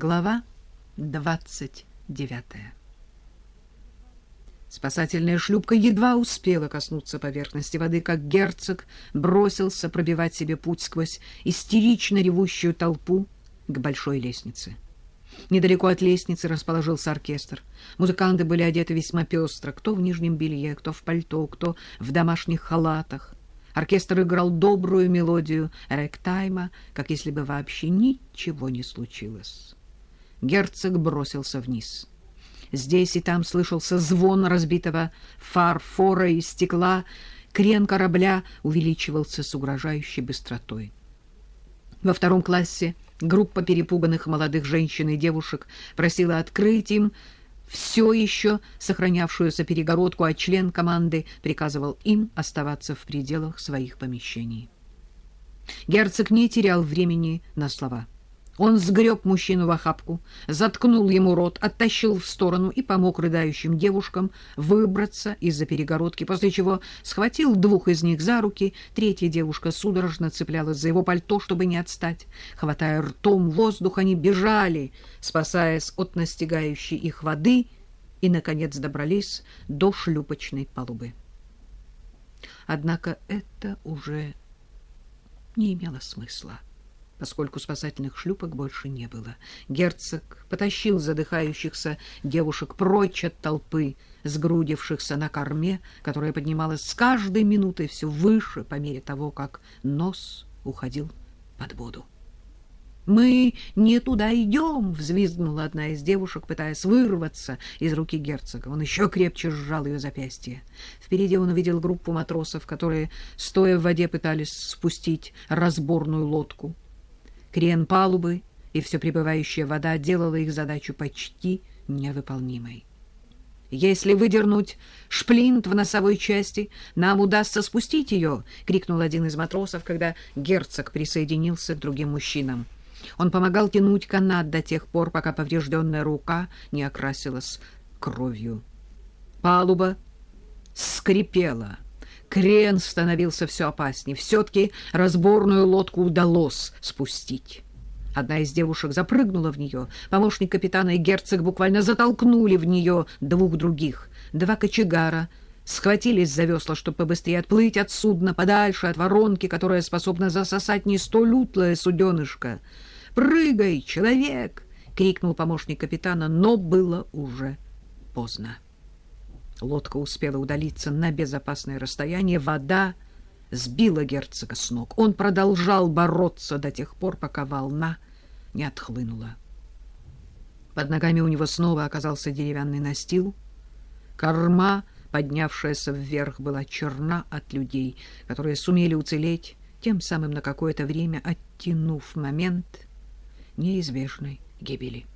Глава 29. Спасательная шлюпка едва успела коснуться поверхности воды, как герцог бросился пробивать себе путь сквозь истерично ревущую толпу к большой лестнице. Недалеко от лестницы расположился оркестр. Музыканты были одеты весьма пестро, кто в нижнем белье, кто в пальто, кто в домашних халатах. Оркестр играл добрую мелодию ректайма, как если бы вообще ничего не случилось. Герцог бросился вниз. Здесь и там слышался звон разбитого фарфора и стекла. Крен корабля увеличивался с угрожающей быстротой. Во втором классе группа перепуганных молодых женщин и девушек просила открыть им все еще сохранявшуюся перегородку, а член команды приказывал им оставаться в пределах своих помещений. Герцог не терял времени на слова. Он сгреб мужчину в охапку, заткнул ему рот, оттащил в сторону и помог рыдающим девушкам выбраться из-за перегородки, после чего схватил двух из них за руки. Третья девушка судорожно цеплялась за его пальто, чтобы не отстать. Хватая ртом воздух, они бежали, спасаясь от настигающей их воды, и, наконец, добрались до шлюпочной палубы. Однако это уже не имело смысла поскольку спасательных шлюпок больше не было. Герцог потащил задыхающихся девушек прочь от толпы, сгрудившихся на корме, которая поднималась с каждой минутой все выше по мере того, как нос уходил под воду. «Мы не туда идем!» — взвизгнула одна из девушек, пытаясь вырваться из руки герцога. Он еще крепче сжал ее запястье. Впереди он увидел группу матросов, которые, стоя в воде, пытались спустить разборную лодку. Крен палубы и все прибывающая вода делала их задачу почти невыполнимой. «Если выдернуть шплинт в носовой части, нам удастся спустить ее!» — крикнул один из матросов, когда герцог присоединился к другим мужчинам. Он помогал тянуть канат до тех пор, пока поврежденная рука не окрасилась кровью. Палуба скрипела. Крен становился все опаснее. Все-таки разборную лодку удалось спустить. Одна из девушек запрыгнула в нее. Помощник капитана и герцог буквально затолкнули в нее двух других. Два кочегара схватились за весла, чтобы побыстрее отплыть от судна подальше от воронки, которая способна засосать не столь утлое суденышко. «Прыгай, человек!» — крикнул помощник капитана, но было уже поздно. Лодка успела удалиться на безопасное расстояние. Вода сбила герцога с ног. Он продолжал бороться до тех пор, пока волна не отхлынула. Под ногами у него снова оказался деревянный настил. Корма, поднявшаяся вверх, была черна от людей, которые сумели уцелеть, тем самым на какое-то время оттянув момент неизбежной гибели.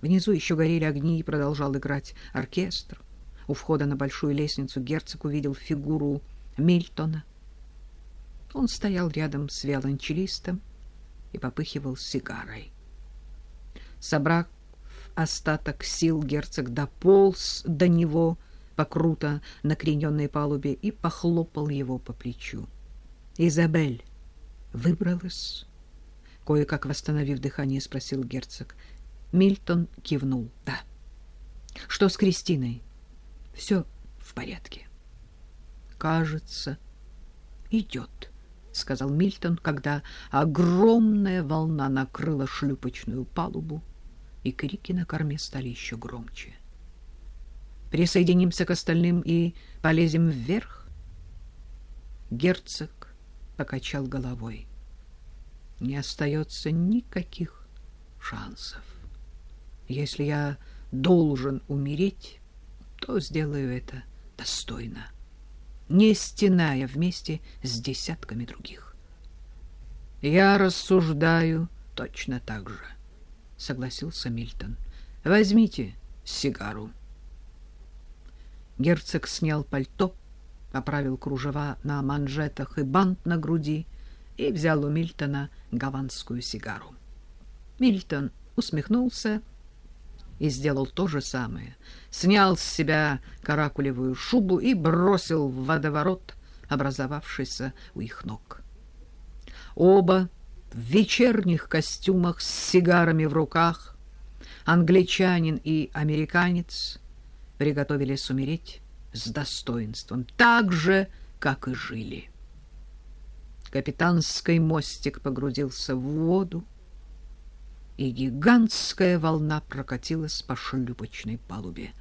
Внизу еще горели огни и продолжал играть оркестр. У входа на большую лестницу герцог увидел фигуру Мильтона. Он стоял рядом с виолончелистом и попыхивал сигарой. Собрав остаток сил, герцог дополз до него по круто накрененной палубе и похлопал его по плечу. «Изабель выбралась?» Кое-как восстановив дыхание, спросил герцог. Мильтон кивнул. «Да». «Что с Кристиной?» Все в порядке. Кажется, идет, сказал Мильтон, когда огромная волна накрыла шлюпочную палубу, и крики на корме стали еще громче. Присоединимся к остальным и полезем вверх. Герцог покачал головой. Не остается никаких шансов. Если я должен умереть, то сделаю это достойно, не стеная вместе с десятками других. Я рассуждаю точно так же, согласился Мильтон. Возьмите сигару. Герцог снял пальто, поправил кружева на манжетах и бант на груди и взял у Мильтона гаванскую сигару. Мильтон усмехнулся и сделал то же самое. Снял с себя каракулевую шубу и бросил в водоворот, образовавшийся у их ног. Оба в вечерних костюмах с сигарами в руках англичанин и американец приготовились умереть с достоинством, так же, как и жили. Капитанский мостик погрузился в воду, и гигантская волна прокатилась по шлюпочной палубе.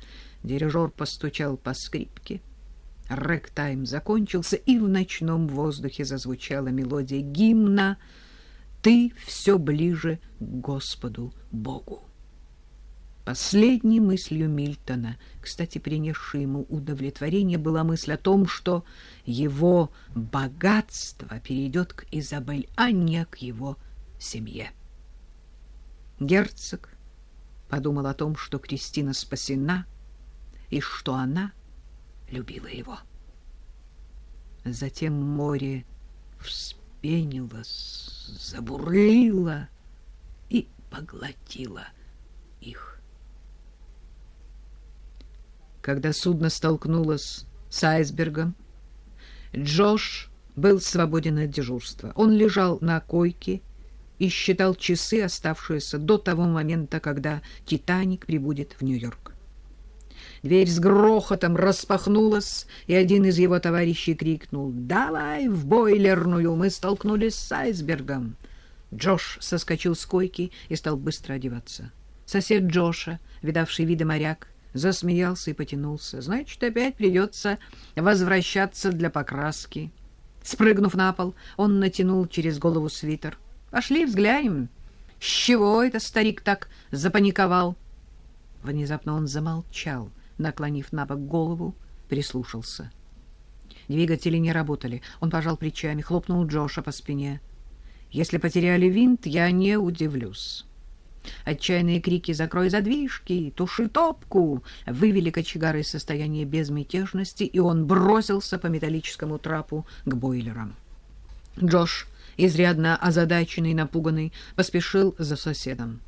Дирижер постучал по скрипке. Рэк-тайм закончился, и в ночном воздухе зазвучала мелодия гимна «Ты все ближе к Господу Богу». Последней мыслью Мильтона, кстати, принесшей ему удовлетворение, была мысль о том, что его богатство перейдет к Изабель, а не к его семье. Герцог подумал о том, что Кристина спасена и что она любила его. Затем море вспенилось, забурлило и поглотило их. Когда судно столкнулось с айсбергом, Джош был свободен от дежурства. Он лежал на койке и считал часы, оставшиеся до того момента, когда «Титаник» прибудет в Нью-Йорк. Дверь с грохотом распахнулась, и один из его товарищей крикнул «Давай в бойлерную! Мы столкнулись с айсбергом!» Джош соскочил с койки и стал быстро одеваться. Сосед Джоша, видавший виды моряк, засмеялся и потянулся. Значит, опять придется возвращаться для покраски. Спрыгнув на пол, он натянул через голову свитер. Пошли взглянем, с чего это старик так запаниковал. Внезапно он замолчал, наклонив на бок голову, прислушался. Двигатели не работали. Он пожал плечами, хлопнул Джоша по спине. Если потеряли винт, я не удивлюсь. Отчаянные крики «Закрой задвижки! Туши топку!» вывели кочегара из состояния безмятежности, и он бросился по металлическому трапу к бойлерам. Джош, изрядно озадаченный и напуганный, поспешил за соседом.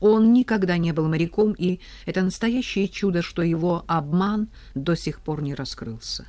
Он никогда не был моряком, и это настоящее чудо, что его обман до сих пор не раскрылся.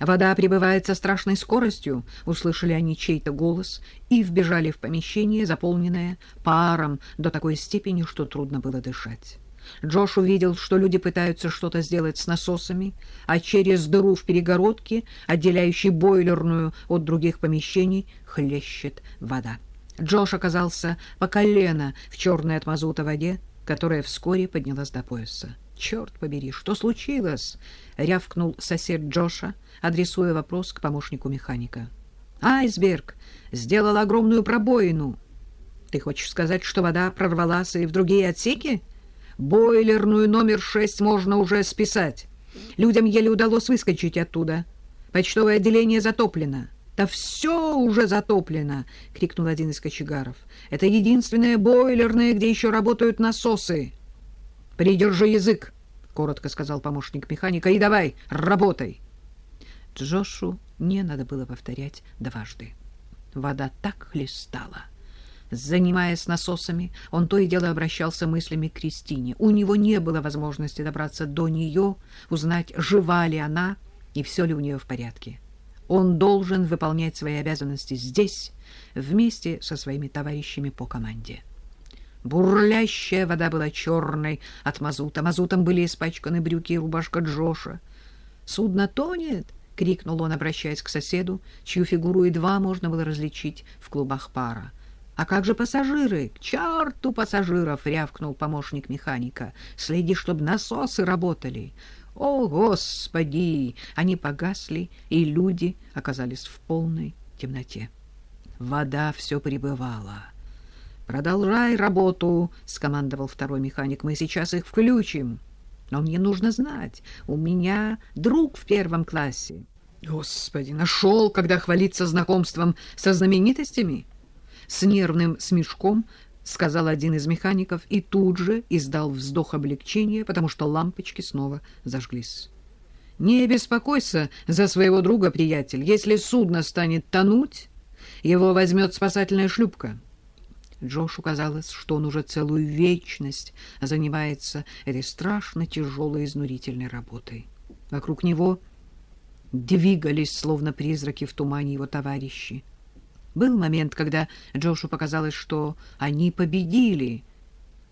Вода прибывает со страшной скоростью, услышали они чей-то голос и вбежали в помещение, заполненное паром до такой степени, что трудно было дышать. Джош увидел, что люди пытаются что-то сделать с насосами, а через дыру в перегородке, отделяющей бойлерную от других помещений, хлещет вода. Джош оказался по колено в черной от мазута воде, которая вскоре поднялась до пояса. «Черт побери, что случилось?» — рявкнул сосед Джоша, адресуя вопрос к помощнику механика. «Айсберг сделал огромную пробоину. Ты хочешь сказать, что вода прорвалась и в другие отсеки? Бойлерную номер шесть можно уже списать. Людям еле удалось выскочить оттуда. Почтовое отделение затоплено». «Да все уже затоплено!» — крикнул один из кочегаров. «Это единственное бойлерное, где еще работают насосы!» «Придержи язык!» — коротко сказал помощник механика. «И давай, работай!» Джошу не надо было повторять дважды. Вода так хлестала. Занимаясь насосами, он то и дело обращался мыслями к Кристине. У него не было возможности добраться до нее, узнать, жива ли она и все ли у нее в порядке. Он должен выполнять свои обязанности здесь, вместе со своими товарищами по команде. Бурлящая вода была черной от мазута. Мазутом были испачканы брюки и рубашка Джоша. «Судно тонет!» — крикнул он, обращаясь к соседу, чью фигуру едва можно было различить в клубах пара. «А как же пассажиры? К черту пассажиров!» — рявкнул помощник механика. «Следи, чтобы насосы работали!» «О, Господи!» Они погасли, и люди оказались в полной темноте. Вода все прибывала. «Продолжай работу», — скомандовал второй механик. «Мы сейчас их включим. Но мне нужно знать, у меня друг в первом классе». «Господи, нашел, когда хвалиться знакомством со знаменитостями?» С нервным смешком сказал один из механиков и тут же издал вздох облегчения, потому что лампочки снова зажглись. «Не беспокойся за своего друга, приятель. Если судно станет тонуть, его возьмет спасательная шлюпка». Джошу казалось, что он уже целую вечность занимается этой страшно тяжелой изнурительной работой. Вокруг него двигались, словно призраки в тумане его товарищи. Был момент, когда Джошу показалось, что они победили,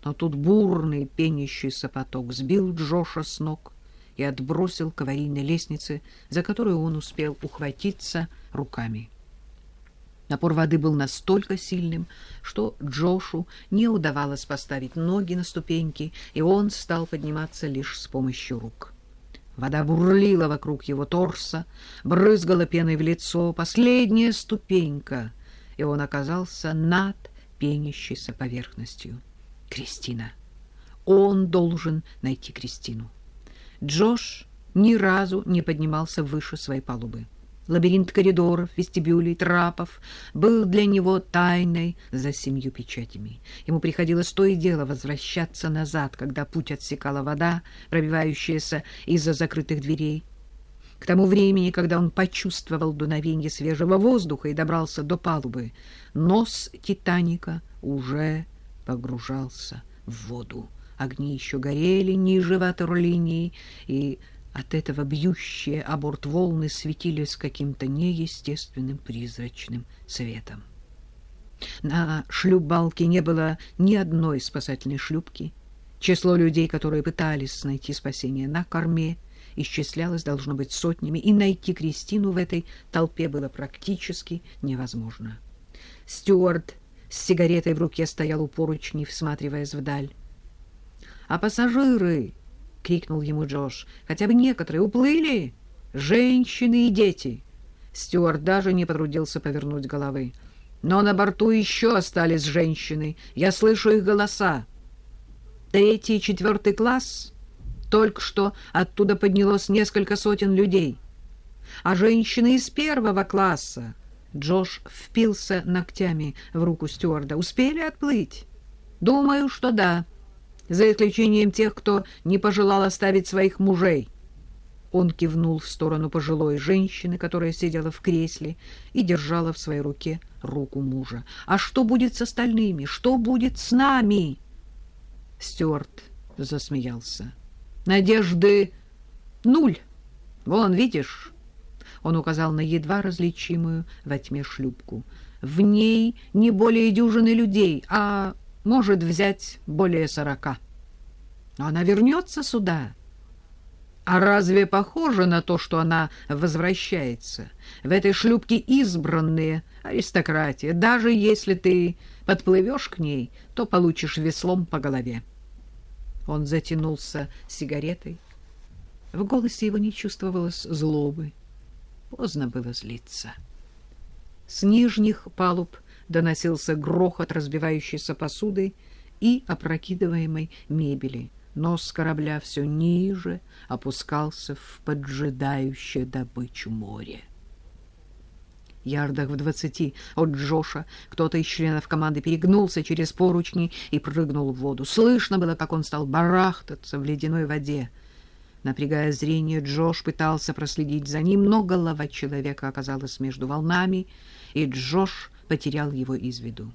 Но тут бурный пенящийся поток сбил Джоша с ног и отбросил к аварийной лестнице, за которую он успел ухватиться руками. Напор воды был настолько сильным, что Джошу не удавалось поставить ноги на ступеньки, и он стал подниматься лишь с помощью рук. Вода бурлила вокруг его торса, брызгала пеной в лицо. Последняя ступенька, и он оказался над пенящейся поверхностью. Кристина. Он должен найти Кристину. Джош ни разу не поднимался выше своей палубы. Лабиринт коридоров, вестибюлей, трапов был для него тайной за семью печатями. Ему приходилось то и дело возвращаться назад, когда путь отсекала вода, пробивающаяся из-за закрытых дверей. К тому времени, когда он почувствовал дуновение свежего воздуха и добрался до палубы, нос «Титаника» уже погружался в воду. Огни еще горели ниже ватерлинии, и от этого бьющие о борт волны светились каким-то неестественным призрачным светом. На шлюпбалке не было ни одной спасательной шлюпки. Число людей, которые пытались найти спасение на корме, исчислялось, должно быть, сотнями, и найти Кристину в этой толпе было практически невозможно. Стюарт с сигаретой в руке стоял у поручней, всматриваясь вдаль. — А пассажиры — крикнул ему Джош. «Хотя бы некоторые уплыли! Женщины и дети!» Стюарт даже не потрудился повернуть головы. «Но на борту еще остались женщины. Я слышу их голоса. Третий и четвертый класс. Только что оттуда поднялось несколько сотен людей. А женщины из первого класса...» Джош впился ногтями в руку стюарда. «Успели отплыть?» «Думаю, что да» за исключением тех, кто не пожелал оставить своих мужей. Он кивнул в сторону пожилой женщины, которая сидела в кресле и держала в своей руке руку мужа. «А что будет с остальными? Что будет с нами?» Стюарт засмеялся. «Надежды нуль. Вон, видишь?» Он указал на едва различимую во тьме шлюпку. «В ней не более дюжины людей, а может взять более сорока. Но она вернется сюда. А разве похоже на то, что она возвращается? В этой шлюпке избранные аристократия. Даже если ты подплывешь к ней, то получишь веслом по голове. Он затянулся сигаретой. В голосе его не чувствовалось злобы. Поздно было злиться. С нижних палуб доносился грохот разбивающейся посуды и опрокидываемой мебели. Нос корабля все ниже опускался в поджидающее добычу море. Ярдах в двадцати от Джоша кто-то из членов команды перегнулся через поручни и прыгнул в воду. Слышно было, как он стал барахтаться в ледяной воде. Напрягая зрение, Джош пытался проследить за ним, но голова человека оказалась между волнами, и Джош потерял его из виду.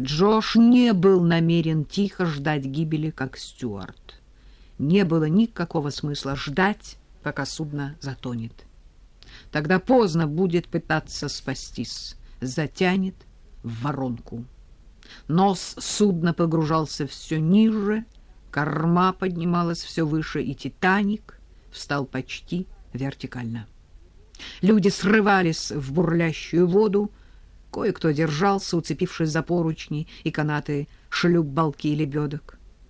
Джош не был намерен тихо ждать гибели, как Стюарт. Не было никакого смысла ждать, пока судно затонет. Тогда поздно будет пытаться спастись, затянет в воронку. Нос судна погружался все ниже, корма поднималась все выше, и «Титаник» встал почти вертикально. Люди срывались в бурлящую воду, Кое-кто держался, уцепившись за поручни и канаты шлюп-балки и лебедок.